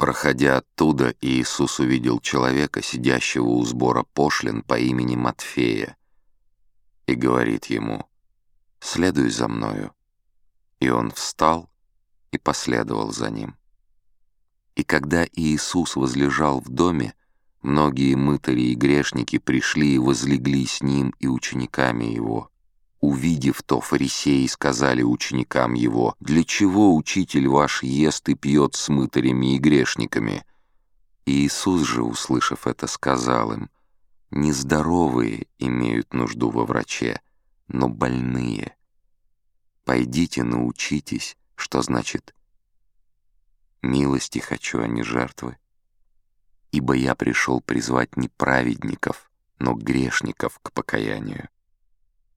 Проходя оттуда, Иисус увидел человека, сидящего у сбора пошлин по имени Матфея, и говорит ему «Следуй за мною». И он встал и последовал за ним. И когда Иисус возлежал в доме, многие мытари и грешники пришли и возлегли с ним и учениками его. Увидев то, фарисеи сказали ученикам его, «Для чего учитель ваш ест и пьет с мытарями и грешниками?» И Иисус же, услышав это, сказал им, «Нездоровые имеют нужду во враче, но больные. Пойдите научитесь, что значит «милости хочу, а не жертвы». Ибо я пришел призвать не праведников, но грешников к покаянию.